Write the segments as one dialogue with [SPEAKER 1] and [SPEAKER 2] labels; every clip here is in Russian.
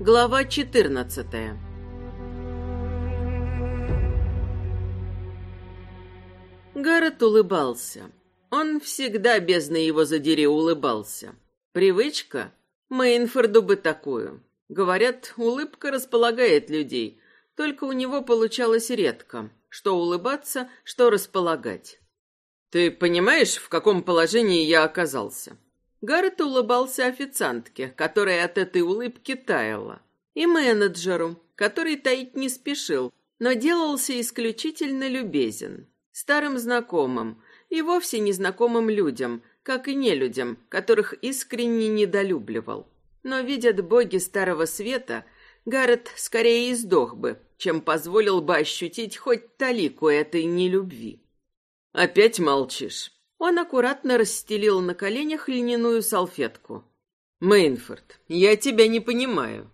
[SPEAKER 1] Глава 14 Гаррет улыбался. Он всегда, бездна его задери, улыбался. Привычка? Мейнфорду бы такую. Говорят, улыбка располагает людей, только у него получалось редко. Что улыбаться, что располагать. «Ты понимаешь, в каком положении я оказался?» Гаррет улыбался официантке, которая от этой улыбки таяла, и менеджеру, который таить не спешил, но делался исключительно любезен, старым знакомым и вовсе незнакомым людям, как и нелюдям, которых искренне недолюбливал. Но видят боги Старого Света, Гаррет скорее издох бы, чем позволил бы ощутить хоть талику этой нелюбви. «Опять молчишь?» Он аккуратно расстелил на коленях льняную салфетку. «Мейнфорд, я тебя не понимаю».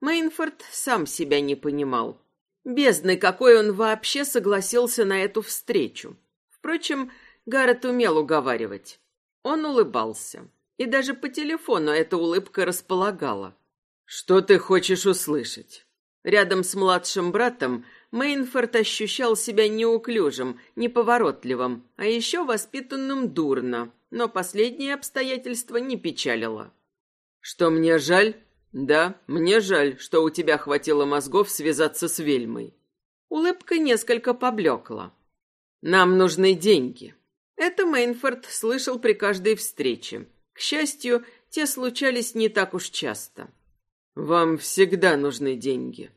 [SPEAKER 1] Мейнфорд сам себя не понимал. Бездны, какой он вообще согласился на эту встречу. Впрочем, Гаррет умел уговаривать. Он улыбался. И даже по телефону эта улыбка располагала. «Что ты хочешь услышать?» Рядом с младшим братом Мейнфорд ощущал себя неуклюжим, неповоротливым, а еще воспитанным дурно, но последнее обстоятельство не печалило. «Что мне жаль? Да, мне жаль, что у тебя хватило мозгов связаться с Вельмой». Улыбка несколько поблекла. «Нам нужны деньги». Это Мейнфорд слышал при каждой встрече. К счастью, те случались не так уж часто. «Вам всегда нужны деньги».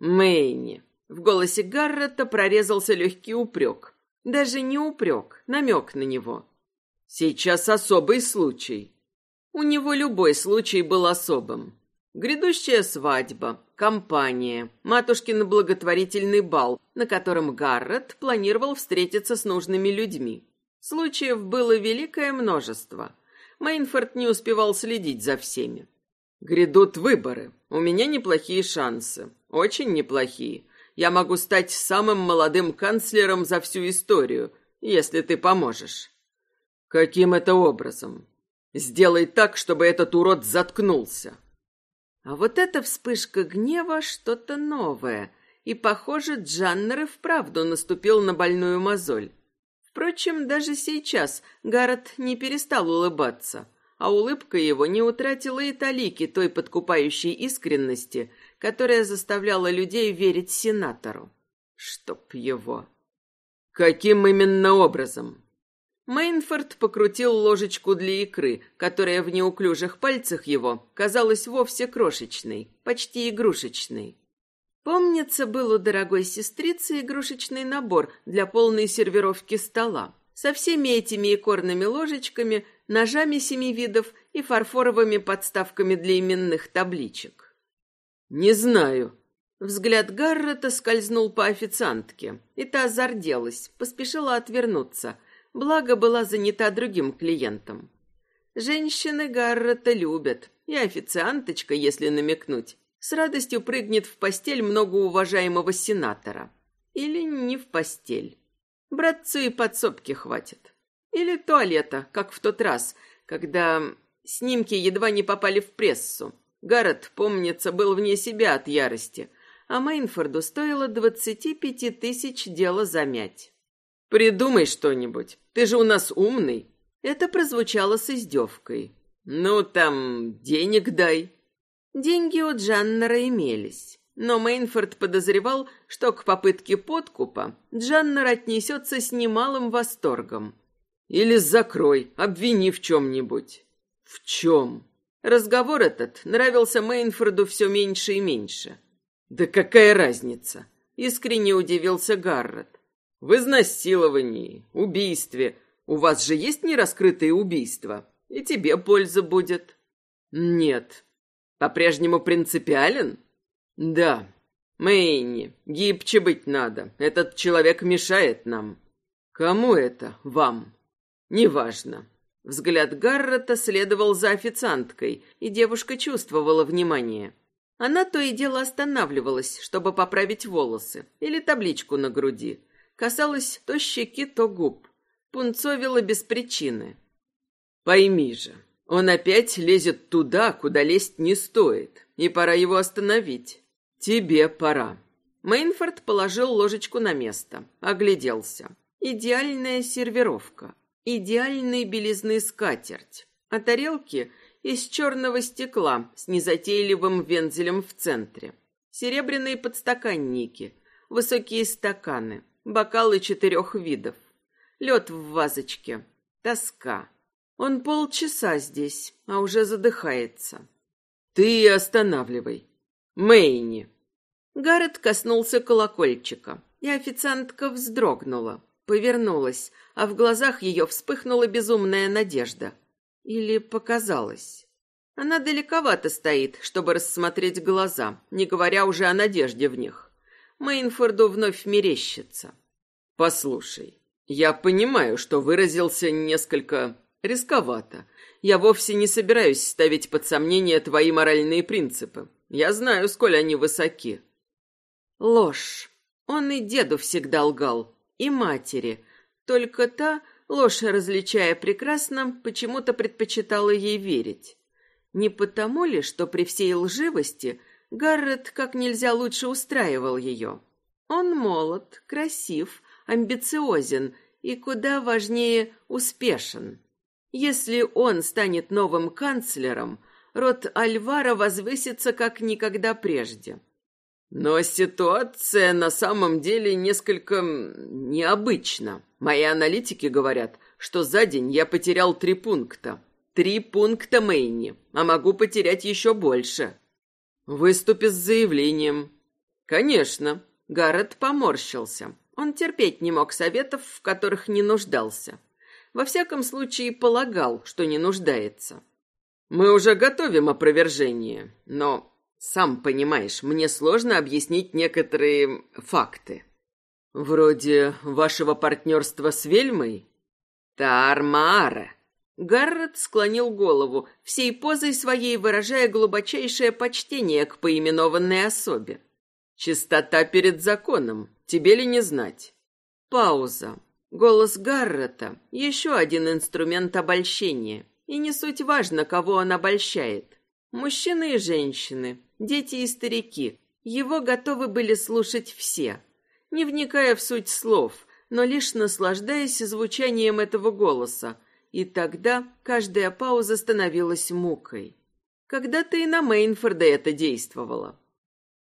[SPEAKER 1] «Мэйни, в голосе Гаррета прорезался легкий упрек. Даже не упрек, намек на него. Сейчас особый случай. У него любой случай был особым. Грядущая свадьба, компания, матушкин благотворительный бал, на котором Гаррет планировал встретиться с нужными людьми. Случаев было великое множество. Мейнфорд не успевал следить за всеми. Грядут выборы. У меня неплохие шансы. Очень неплохие я могу стать самым молодым канцлером за всю историю, если ты поможешь. Каким это образом? Сделай так, чтобы этот урод заткнулся. А вот эта вспышка гнева что-то новое, и, похоже, Джаннер и вправду наступил на больную мозоль. Впрочем, даже сейчас Гаррет не перестал улыбаться, а улыбка его не утратила и талики той подкупающей искренности, которая заставляла людей верить сенатору. Чтоб его. Каким именно образом? Мейнфорд покрутил ложечку для икры, которая в неуклюжих пальцах его казалась вовсе крошечной, почти игрушечной. Помнится, был у дорогой сестрицы игрушечный набор для полной сервировки стола со всеми этими икорными ложечками, ножами семи видов и фарфоровыми подставками для именных табличек. «Не знаю». Взгляд Гаррета скользнул по официантке, и та зарделась, поспешила отвернуться, благо была занята другим клиентом. Женщины Гаррета любят, и официанточка, если намекнуть, с радостью прыгнет в постель многоуважаемого сенатора. Или не в постель. Братцу и подсобки хватит. Или туалета, как в тот раз, когда снимки едва не попали в прессу. Гаррет, помнится, был вне себя от ярости, а Мейнфорду стоило двадцати пяти тысяч дело замять. «Придумай что-нибудь, ты же у нас умный». Это прозвучало с издевкой. «Ну, там, денег дай». Деньги у Джаннера имелись, но Мейнфорд подозревал, что к попытке подкупа Джаннер отнесется с немалым восторгом. «Или закрой, обвини в чем-нибудь». «В чем?» Разговор этот нравился Мейнфорду все меньше и меньше. «Да какая разница?» — искренне удивился Гаррет. «В изнасиловании, убийстве. У вас же есть нераскрытые убийства, и тебе польза будет». «Нет». «По-прежнему принципиален?» «Да». «Мэйни, гибче быть надо. Этот человек мешает нам». «Кому это? Вам?» «Неважно. Взгляд Гаррета следовал за официанткой, и девушка чувствовала внимание. Она то и дело останавливалась, чтобы поправить волосы или табличку на груди. Касалась то щеки, то губ. Пунцовила без причины. «Пойми же, Он опять лезет туда, куда лезть не стоит, и пора его остановить. Тебе пора. Мейнфорд положил ложечку на место, огляделся. Идеальная сервировка, идеальной белизны скатерть, а тарелки из черного стекла с незатейливым вензелем в центре. Серебряные подстаканники, высокие стаканы, бокалы четырех видов, лед в вазочке, тоска. Он полчаса здесь, а уже задыхается. Ты останавливай. Мэйни. Гаррет коснулся колокольчика, и официантка вздрогнула, повернулась, а в глазах ее вспыхнула безумная надежда. Или показалось. Она далековато стоит, чтобы рассмотреть глаза, не говоря уже о надежде в них. Мейнфорду вновь мерещится. «Послушай, я понимаю, что выразился несколько рисковато. Я вовсе не собираюсь ставить под сомнение твои моральные принципы. Я знаю, сколь они высоки». Ложь. Он и деду всегда лгал, и матери. Только та, ложь различая прекрасно, почему-то предпочитала ей верить. Не потому ли, что при всей лживости Гаррет как нельзя лучше устраивал ее? Он молод, красив, амбициозен и, куда важнее, успешен. Если он станет новым канцлером, род Альвара возвысится как никогда прежде. Но ситуация на самом деле несколько необычна. Мои аналитики говорят, что за день я потерял три пункта. Три пункта Мэйни, а могу потерять еще больше. Выступи с заявлением. Конечно. Гаррет поморщился. Он терпеть не мог советов, в которых не нуждался. Во всяком случае, полагал, что не нуждается. Мы уже готовим опровержение, но сам понимаешь, мне сложно объяснить некоторые факты. Вроде вашего партнерства с Вельмой? Тармаара. Гаррет склонил голову, всей позой своей выражая глубочайшее почтение к поименованной особе. Чистота перед законом, тебе ли не знать? Пауза. Голос Гаррета — еще один инструмент обольщения. И не суть важно, кого он обольщает. Мужчины и женщины, дети и старики. Его готовы были слушать все, не вникая в суть слов, но лишь наслаждаясь звучанием этого голоса. И тогда каждая пауза становилась мукой. Когда-то и на Мейнфорда это действовало.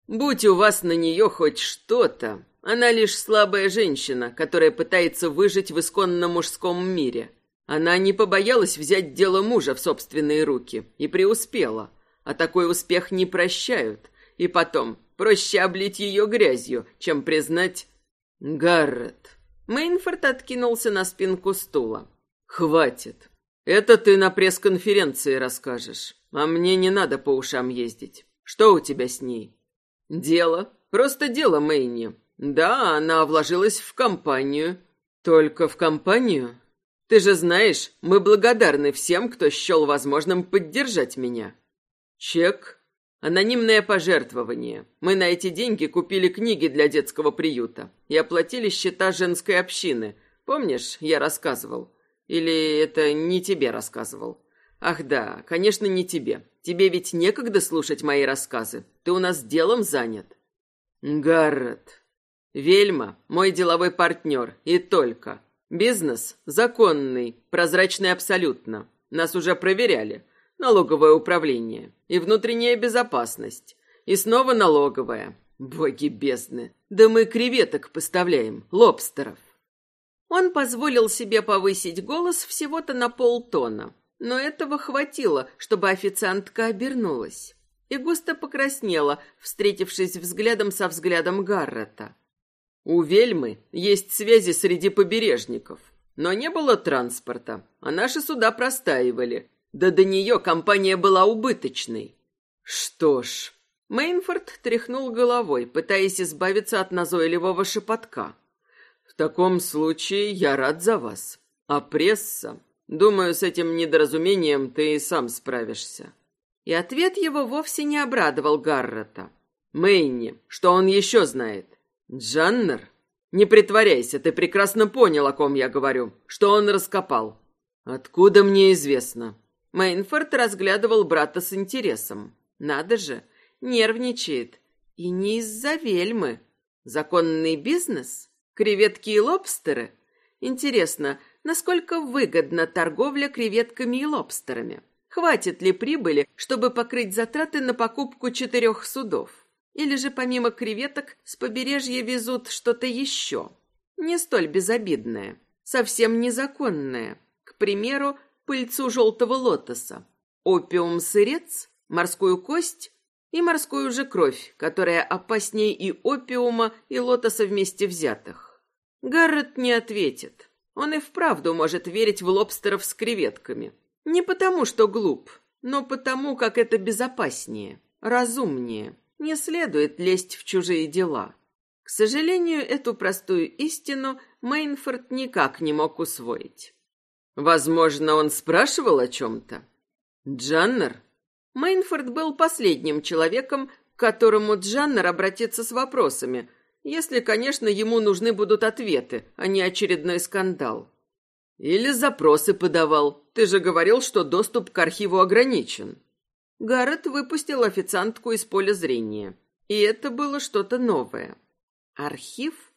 [SPEAKER 1] «Будь у вас на нее хоть что-то, она лишь слабая женщина, которая пытается выжить в исконно мужском мире. Она не побоялась взять дело мужа в собственные руки и преуспела – а такой успех не прощают. И потом, проще облить ее грязью, чем признать... Гаррет. Мейнфорд откинулся на спинку стула. Хватит. Это ты на пресс-конференции расскажешь. А мне не надо по ушам ездить. Что у тебя с ней? Дело. Просто дело, Мэйни. Да, она вложилась в компанию. Только в компанию? Ты же знаешь, мы благодарны всем, кто счел возможным поддержать меня. Чек. Анонимное пожертвование. Мы на эти деньги купили книги для детского приюта и оплатили счета женской общины. Помнишь, я рассказывал? Или это не тебе рассказывал? Ах да, конечно, не тебе. Тебе ведь некогда слушать мои рассказы. Ты у нас делом занят. Гаррет. Вельма – мой деловой партнер, и только. Бизнес законный, прозрачный абсолютно. Нас уже проверяли налоговое управление, и внутренняя безопасность, и снова налоговая. Боги бездны, да мы креветок поставляем, лобстеров. Он позволил себе повысить голос всего-то на полтона, но этого хватило, чтобы официантка обернулась и густо покраснела, встретившись взглядом со взглядом Гаррета. У Вельмы есть связи среди побережников, но не было транспорта, а наши суда простаивали, да до нее компания была убыточной. Что ж, Мейнфорд тряхнул головой, пытаясь избавиться от назойливого шепотка. В таком случае я рад за вас. А пресса? Думаю, с этим недоразумением ты и сам справишься. И ответ его вовсе не обрадовал Гаррета. Мэйни, что он еще знает? Джаннер? Не притворяйся, ты прекрасно понял, о ком я говорю. Что он раскопал? Откуда мне известно? Мейнфорд разглядывал брата с интересом. Надо же, нервничает. И не из-за вельмы. Законный бизнес? Креветки и лобстеры? Интересно, насколько выгодна торговля креветками и лобстерами? Хватит ли прибыли, чтобы покрыть затраты на покупку четырех судов? Или же помимо креветок с побережья везут что-то еще? Не столь безобидное, совсем незаконное. К примеру, пыльцу желтого лотоса, опиум-сырец, морскую кость и морскую же кровь, которая опаснее и опиума, и лотоса вместе взятых. Гаррет не ответит. Он и вправду может верить в лобстеров с креветками. Не потому, что глуп, но потому, как это безопаснее, разумнее. Не следует лезть в чужие дела. К сожалению, эту простую истину Мейнфорд никак не мог усвоить. Возможно, он спрашивал о чем-то. Джаннер? Мейнфорд был последним человеком, к которому Джаннер обратится с вопросами, если, конечно, ему нужны будут ответы, а не очередной скандал. Или запросы подавал. Ты же говорил, что доступ к архиву ограничен. Гаррет выпустил официантку из поля зрения. И это было что-то новое. Архив?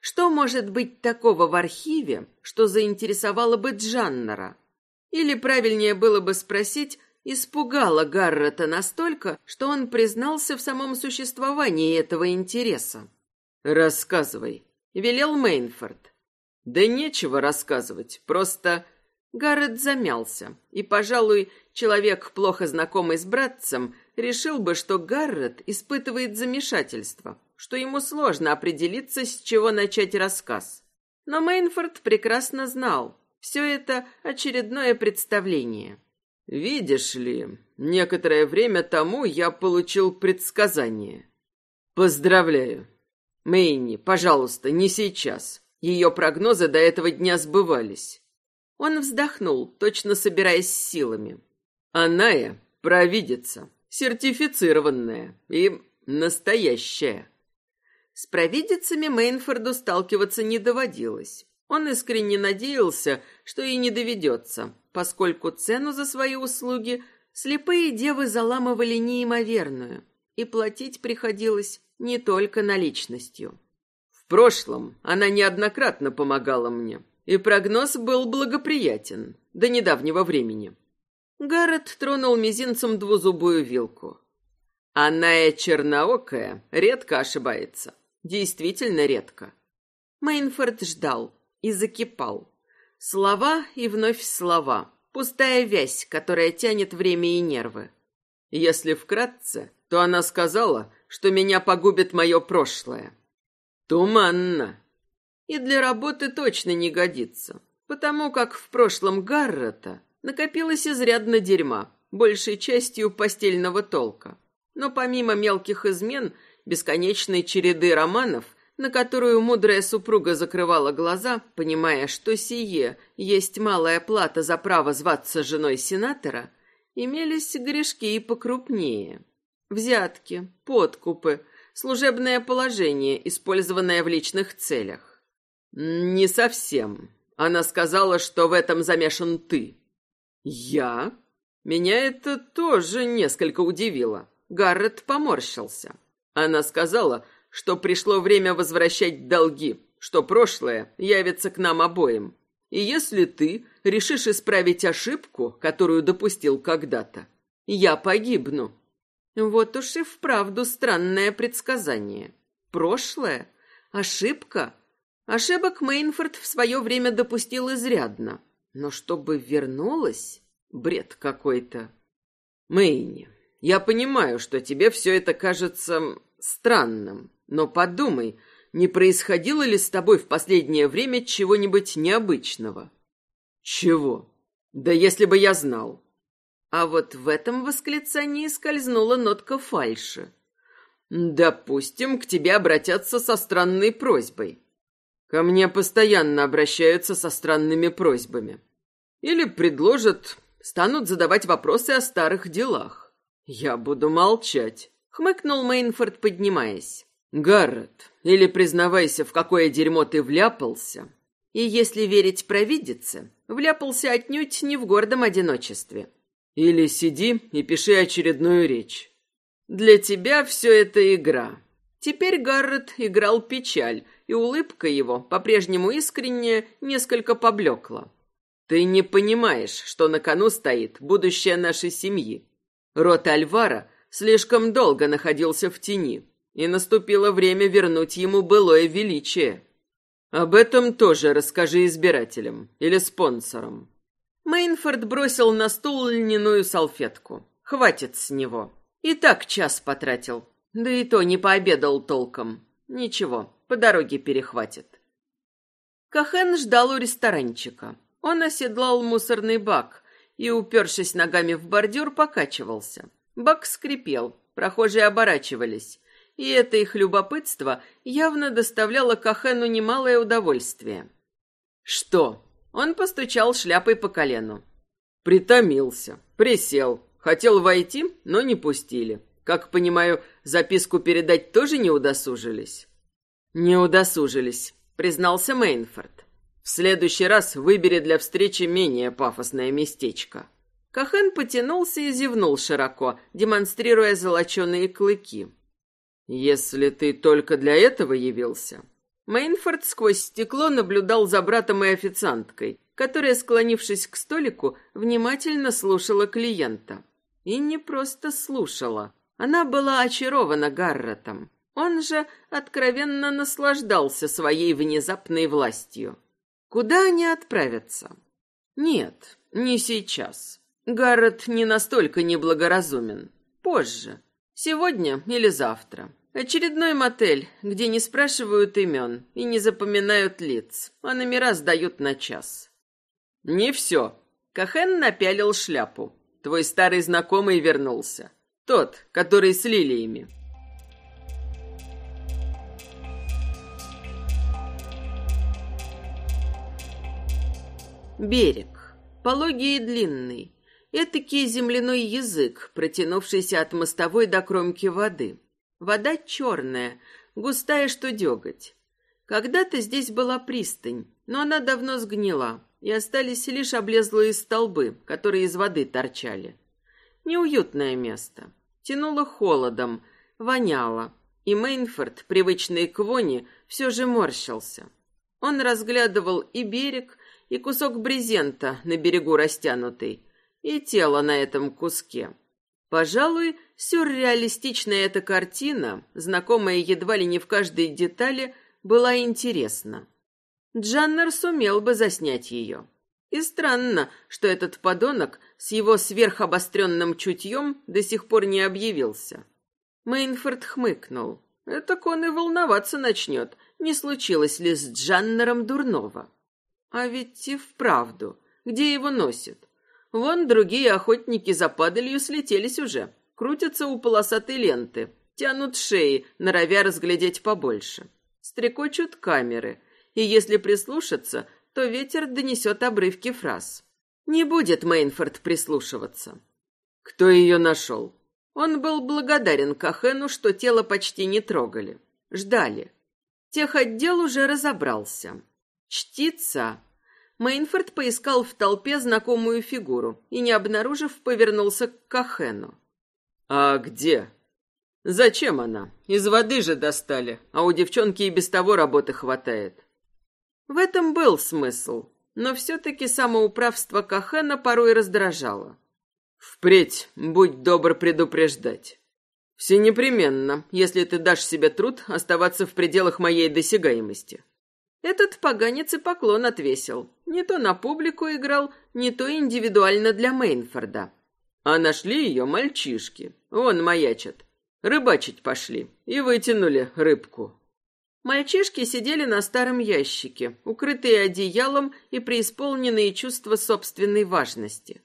[SPEAKER 1] Что может быть такого в архиве, что заинтересовало бы Джаннера? Или правильнее было бы спросить, испугало Гаррета настолько, что он признался в самом существовании этого интереса? «Рассказывай», — велел Мейнфорд. «Да нечего рассказывать, просто...» Гаррет замялся, и, пожалуй, человек, плохо знакомый с братцем, решил бы, что Гаррет испытывает замешательство, что ему сложно определиться, с чего начать рассказ. Но Мейнфорд прекрасно знал, все это очередное представление. «Видишь ли, некоторое время тому я получил предсказание. Поздравляю. Мэйни, пожалуйста, не сейчас. Ее прогнозы до этого дня сбывались». Он вздохнул, точно собираясь силами. «Аная провидица, сертифицированная и настоящая». С провидицами Мейнфорду сталкиваться не доводилось. Он искренне надеялся, что и не доведется, поскольку цену за свои услуги слепые девы заламывали неимоверную, и платить приходилось не только наличностью. В прошлом она неоднократно помогала мне, и прогноз был благоприятен до недавнего времени. Гаррет тронул мизинцем двузубую вилку. Она и черноокая редко ошибается. Действительно редко. Мейнфорд ждал и закипал. Слова и вновь слова. Пустая вязь, которая тянет время и нервы. Если вкратце, то она сказала, что меня погубит мое прошлое. Туманно. И для работы точно не годится, потому как в прошлом Гаррета накопилось изрядно дерьма, большей частью постельного толка. Но помимо мелких измен – бесконечной череды романов, на которую мудрая супруга закрывала глаза, понимая, что сие есть малая плата за право зваться женой сенатора, имелись грешки и покрупнее. Взятки, подкупы, служебное положение, использованное в личных целях. Не совсем. Она сказала, что в этом замешан ты. Я? Меня это тоже несколько удивило. Гаррет поморщился. Она сказала, что пришло время возвращать долги, что прошлое явится к нам обоим. И если ты решишь исправить ошибку, которую допустил когда-то, я погибну. Вот уж и вправду странное предсказание. Прошлое? Ошибка? Ошибок Мейнфорд в свое время допустил изрядно. Но чтобы вернулась? Бред какой-то. Мэйни, я понимаю, что тебе все это кажется странным. Но подумай, не происходило ли с тобой в последнее время чего-нибудь необычного? Чего? Да если бы я знал. А вот в этом восклицании скользнула нотка фальши. Допустим, к тебе обратятся со странной просьбой. Ко мне постоянно обращаются со странными просьбами. Или предложат, станут задавать вопросы о старых делах. Я буду молчать хмыкнул Мейнфорд, поднимаясь. Гаррет, или признавайся, в какое дерьмо ты вляпался. И если верить провидице, вляпался отнюдь не в гордом одиночестве. Или сиди и пиши очередную речь. Для тебя все это игра. Теперь Гаррет играл печаль, и улыбка его, по-прежнему искренняя, несколько поблекла. Ты не понимаешь, что на кону стоит будущее нашей семьи. Род Альвара слишком долго находился в тени, и наступило время вернуть ему былое величие. Об этом тоже расскажи избирателям или спонсорам. Мейнфорд бросил на стул льняную салфетку. Хватит с него. И так час потратил. Да и то не пообедал толком. Ничего, по дороге перехватит. Кахен ждал у ресторанчика. Он оседлал мусорный бак и, упершись ногами в бордюр, покачивался. Бак скрипел, прохожие оборачивались, и это их любопытство явно доставляло Кахену немалое удовольствие. «Что?» Он постучал шляпой по колену. Притомился, присел, хотел войти, но не пустили. Как понимаю, записку передать тоже не удосужились? Не удосужились, признался Мейнфорд. В следующий раз выбери для встречи менее пафосное местечко. Кахен потянулся и зевнул широко, демонстрируя золоченые клыки. «Если ты только для этого явился...» Мейнфорд сквозь стекло наблюдал за братом и официанткой, которая, склонившись к столику, внимательно слушала клиента. И не просто слушала. Она была очарована Гарретом. Он же откровенно наслаждался своей внезапной властью. Куда они отправятся? Нет, не сейчас. Гаррет не настолько неблагоразумен. Позже. Сегодня или завтра. Очередной мотель, где не спрашивают имен и не запоминают лиц, а номера сдают на час. Не все. Кахен напялил шляпу. Твой старый знакомый вернулся. Тот, который с лилиями. Берег. Пологий и длинный. Этакий земляной язык, протянувшийся от мостовой до кромки воды. Вода черная, густая, что деготь. Когда-то здесь была пристань, но она давно сгнила, и остались лишь облезлые столбы, которые из воды торчали. Неуютное место. Тянуло холодом, воняло, и Мейнфорд, привычный к воне, все же морщился. Он разглядывал и берег, и кусок брезента на берегу растянутый, и тело на этом куске. Пожалуй, сюрреалистичная эта картина, знакомая едва ли не в каждой детали, была интересна. Джаннер сумел бы заснять ее. И странно, что этот подонок с его сверхобостренным чутьем до сих пор не объявился. Мейнфорд хмыкнул. Это он и волноваться начнет, не случилось ли с Джаннером дурного. А ведь и вправду, где его носит? Вон другие охотники за падалью слетелись уже, крутятся у полосатой ленты, тянут шеи, норовя разглядеть побольше. Стрекочут камеры, и если прислушаться, то ветер донесет обрывки фраз. Не будет Мейнфорд прислушиваться. Кто ее нашел? Он был благодарен Кахену, что тело почти не трогали. Ждали. Тех отдел уже разобрался. Чтица Мейнфорд поискал в толпе знакомую фигуру и, не обнаружив, повернулся к Кахену. «А где?» «Зачем она? Из воды же достали, а у девчонки и без того работы хватает». В этом был смысл, но все-таки самоуправство Кахена порой раздражало. «Впредь будь добр предупреждать. Все непременно, если ты дашь себе труд оставаться в пределах моей досягаемости. Этот поганец и поклон отвесил. Не то на публику играл, не то индивидуально для Мейнфорда. А нашли ее мальчишки. Вон маячат. Рыбачить пошли и вытянули рыбку. Мальчишки сидели на старом ящике, укрытые одеялом и преисполненные чувства собственной важности.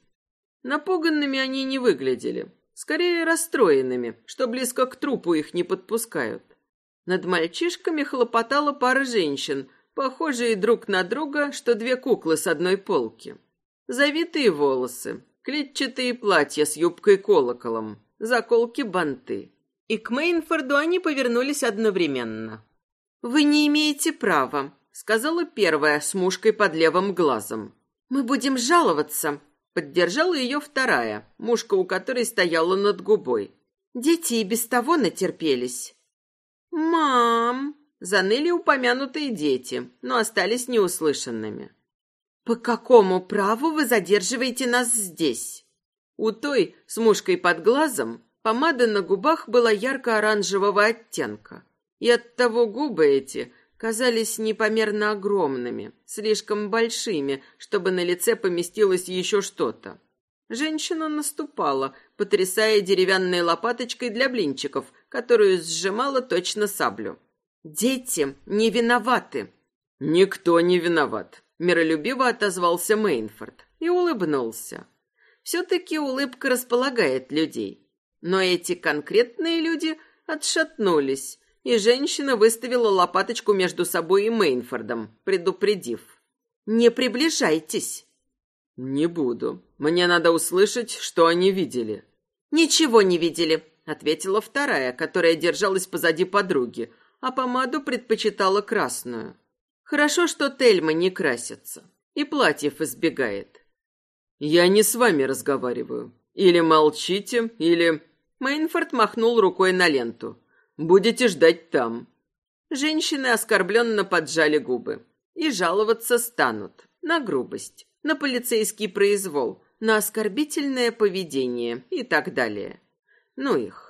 [SPEAKER 1] Напуганными они не выглядели, скорее расстроенными, что близко к трупу их не подпускают. Над мальчишками хлопотала пара женщин, похожие друг на друга, что две куклы с одной полки. Завитые волосы, клетчатые платья с юбкой-колоколом, заколки-банты. И к Мейнфорду они повернулись одновременно. «Вы не имеете права», — сказала первая с мушкой под левым глазом. «Мы будем жаловаться». Поддержала ее вторая, мушка у которой стояла над губой. Дети и без того натерпелись. «Мам!» — заныли упомянутые дети, но остались неуслышанными. «По какому праву вы задерживаете нас здесь?» У той с мушкой под глазом помада на губах была ярко-оранжевого оттенка. И оттого губы эти казались непомерно огромными, слишком большими, чтобы на лице поместилось еще что-то. Женщина наступала, потрясая деревянной лопаточкой для блинчиков, которую сжимала точно саблю. «Дети не виноваты!» «Никто не виноват», — миролюбиво отозвался Мейнфорд и улыбнулся. Все-таки улыбка располагает людей. Но эти конкретные люди отшатнулись, и женщина выставила лопаточку между собой и Мейнфордом, предупредив. «Не приближайтесь!» «Не буду. Мне надо услышать, что они видели». «Ничего не видели», — ответила вторая, которая держалась позади подруги, а помаду предпочитала красную. «Хорошо, что Тельма не красится и платьев избегает». «Я не с вами разговариваю. Или молчите, или...» Мейнфорд махнул рукой на ленту. Будете ждать там». Женщины оскорбленно поджали губы. И жаловаться станут на грубость, на полицейский произвол, на оскорбительное поведение и так далее. Ну их.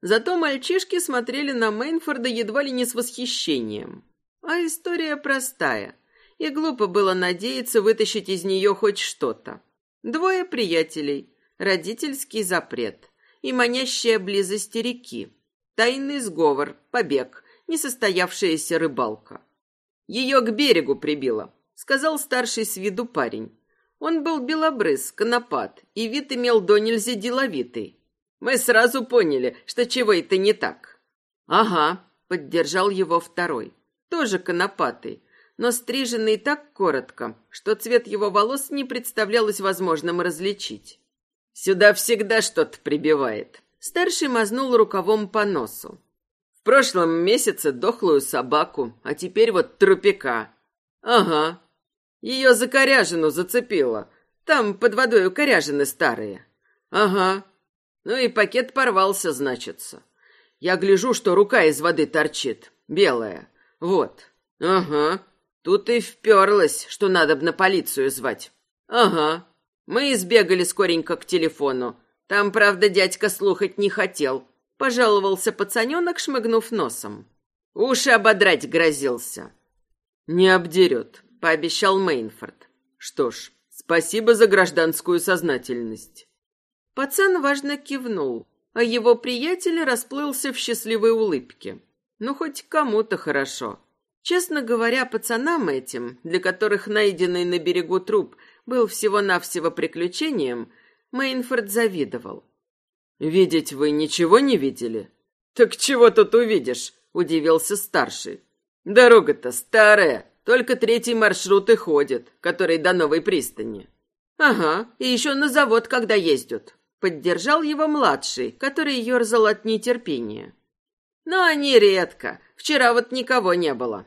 [SPEAKER 1] Зато мальчишки смотрели на Мейнфорда едва ли не с восхищением. А история простая, и глупо было надеяться вытащить из нее хоть что-то. Двое приятелей, родительский запрет и манящая близость реки, Тайный сговор, побег, несостоявшаяся рыбалка. Ее к берегу прибило, сказал старший с виду парень. Он был белобрыз, конопат, и вид имел до нельзя деловитый. Мы сразу поняли, что чего это не так. Ага, поддержал его второй, тоже конопатый, но стриженный так коротко, что цвет его волос не представлялось возможным различить. Сюда всегда что-то прибивает, Старший мазнул рукавом по носу. В прошлом месяце дохлую собаку, а теперь вот трупика. Ага. Ее за коряжину зацепило. Там под водой у коряжины старые. Ага. Ну и пакет порвался, значится. Я гляжу, что рука из воды торчит, белая. Вот. Ага. Тут и вперлась, что надо бы на полицию звать. Ага. Мы избегали скоренько к телефону. Там, правда, дядька слухать не хотел. Пожаловался пацаненок, шмыгнув носом. Уши ободрать грозился. Не обдерет, пообещал Мейнфорд. Что ж, спасибо за гражданскую сознательность. Пацан важно кивнул, а его приятель расплылся в счастливой улыбке. Ну, хоть кому-то хорошо. Честно говоря, пацанам этим, для которых найденный на берегу труп был всего-навсего приключением, Мейнфорд завидовал. «Видеть вы ничего не видели?» «Так чего тут увидишь?» — удивился старший. «Дорога-то старая, только третий маршрут и ходит, который до новой пристани». «Ага, и еще на завод, когда ездят». Поддержал его младший, который ерзал от нетерпения. «Но они редко. Вчера вот никого не было».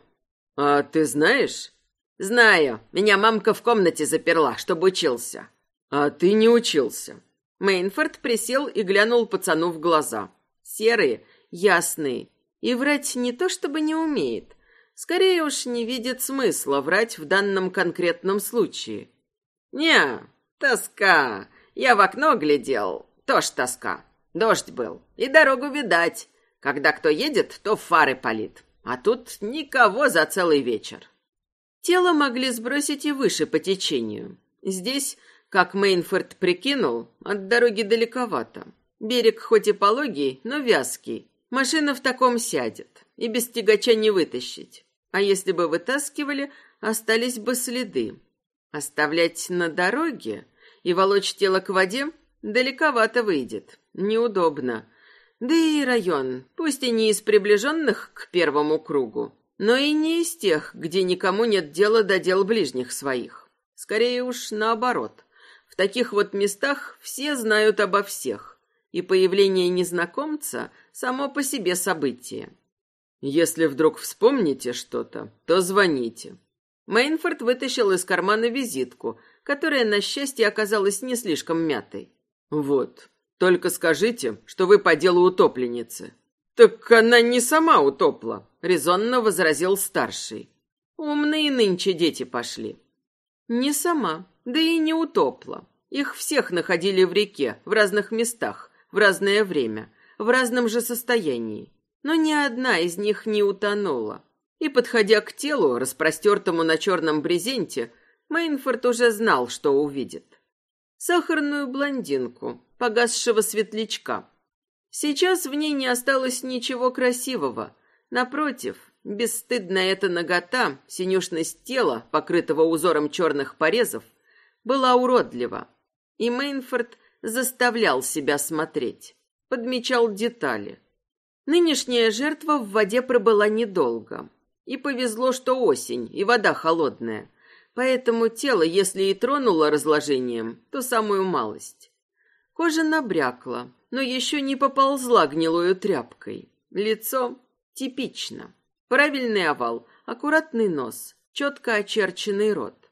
[SPEAKER 1] «А ты знаешь?» «Знаю. Меня мамка в комнате заперла, чтобы учился». «А ты не учился». Мейнфорд присел и глянул пацану в глаза. Серые, ясные. И врать не то чтобы не умеет. Скорее уж не видит смысла врать в данном конкретном случае. «Не, тоска. Я в окно глядел. Тоже тоска. Дождь был. И дорогу видать. Когда кто едет, то фары палит. А тут никого за целый вечер». Тело могли сбросить и выше по течению. Здесь как Мейнфорд прикинул, от дороги далековато. Берег хоть и пологий, но вязкий. Машина в таком сядет, и без тягача не вытащить. А если бы вытаскивали, остались бы следы. Оставлять на дороге и волочь тело к воде далековато выйдет. Неудобно. Да и район, пусть и не из приближенных к первому кругу, но и не из тех, где никому нет дела до дел ближних своих. Скорее уж наоборот. В таких вот местах все знают обо всех, и появление незнакомца само по себе событие. Если вдруг вспомните что-то, то звоните. Мейнфорд вытащил из кармана визитку, которая, на счастье, оказалась не слишком мятой. «Вот, только скажите, что вы по делу утопленницы». «Так она не сама утопла», — резонно возразил старший. «Умные нынче дети пошли». «Не сама, да и не утопла. Их всех находили в реке, в разных местах, в разное время, в разном же состоянии. Но ни одна из них не утонула. И, подходя к телу, распростертому на черном брезенте, Мейнфорд уже знал, что увидит. Сахарную блондинку, погасшего светлячка. Сейчас в ней не осталось ничего красивого. Напротив, бесстыдная эта нагота, синюшность тела, покрытого узором черных порезов, была уродлива. И Мейнфорд заставлял себя смотреть, подмечал детали. Нынешняя жертва в воде пробыла недолго. И повезло, что осень, и вода холодная. Поэтому тело, если и тронуло разложением, то самую малость. Кожа набрякла, но еще не поползла гнилою тряпкой. Лицо типично. Правильный овал, аккуратный нос, четко очерченный рот.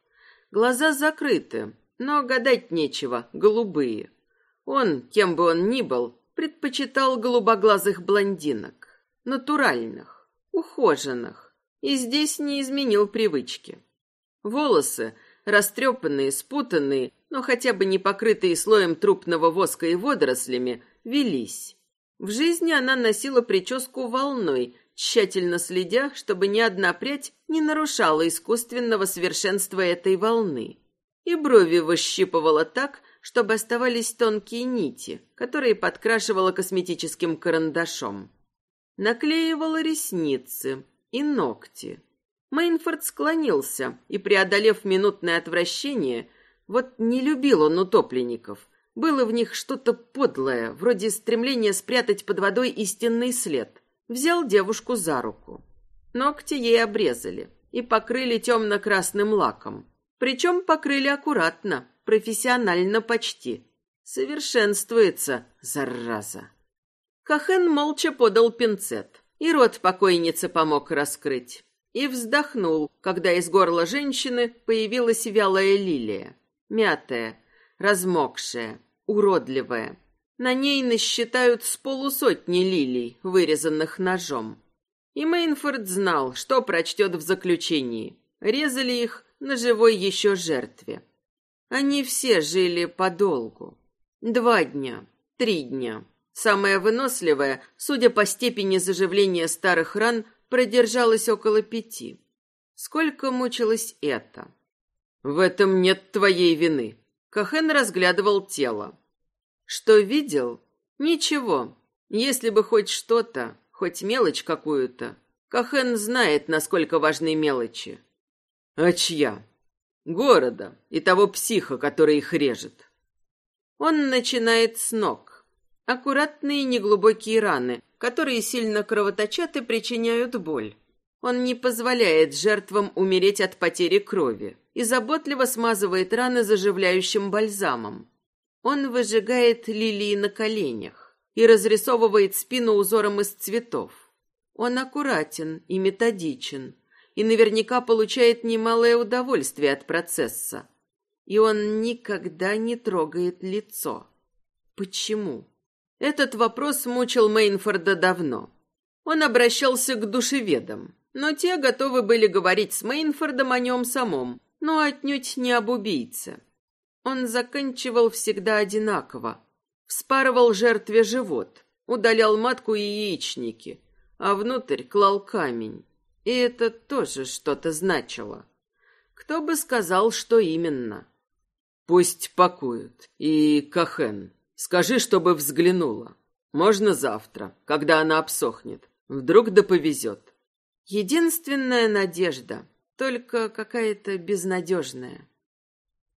[SPEAKER 1] Глаза закрыты, но гадать нечего, голубые. Он, кем бы он ни был, предпочитал голубоглазых блондинок. Натуральных, ухоженных. И здесь не изменил привычки. Волосы, растрепанные, спутанные, но хотя бы не покрытые слоем трупного воска и водорослями, велись. В жизни она носила прическу волной, тщательно следя, чтобы ни одна прядь не нарушала искусственного совершенства этой волны. И брови выщипывала так, чтобы оставались тонкие нити, которые подкрашивала косметическим карандашом. Наклеивала ресницы и ногти. Мейнфорд склонился и, преодолев минутное отвращение, вот не любил он утопленников. Было в них что-то подлое, вроде стремления спрятать под водой истинный след. Взял девушку за руку. Ногти ей обрезали и покрыли темно-красным лаком. Причем покрыли аккуратно, профессионально почти. Совершенствуется, зараза. Кахен молча подал пинцет, и рот покойницы помог раскрыть. И вздохнул, когда из горла женщины появилась вялая лилия. Мятая, размокшая, уродливая. На ней насчитают с полусотни лилий, вырезанных ножом. И Мейнфорд знал, что прочтет в заключении. Резали их на живой еще жертве. Они все жили подолгу. Два дня, три дня. Самая выносливая, судя по степени заживления старых ран, продержалась около пяти. Сколько мучилась это? В этом нет твоей вины. Кахен разглядывал тело. Что видел? Ничего. Если бы хоть что-то, хоть мелочь какую-то. Кахен знает, насколько важны мелочи. А чья? Города и того психа, который их режет. Он начинает с ног. Аккуратные неглубокие раны, которые сильно кровоточат и причиняют боль. Он не позволяет жертвам умереть от потери крови и заботливо смазывает раны заживляющим бальзамом. Он выжигает лилии на коленях и разрисовывает спину узором из цветов. Он аккуратен и методичен, и наверняка получает немалое удовольствие от процесса. И он никогда не трогает лицо. Почему? Этот вопрос мучил Мейнфорда давно. Он обращался к душеведам, но те готовы были говорить с Мейнфордом о нем самом, но отнюдь не об убийце. Он заканчивал всегда одинаково. Вспарывал жертве живот, удалял матку и яичники, а внутрь клал камень. И это тоже что-то значило. Кто бы сказал, что именно? Пусть пакуют. И Кахен, скажи, чтобы взглянула. Можно завтра, когда она обсохнет. Вдруг да повезет. Единственная надежда, только какая-то безнадежная.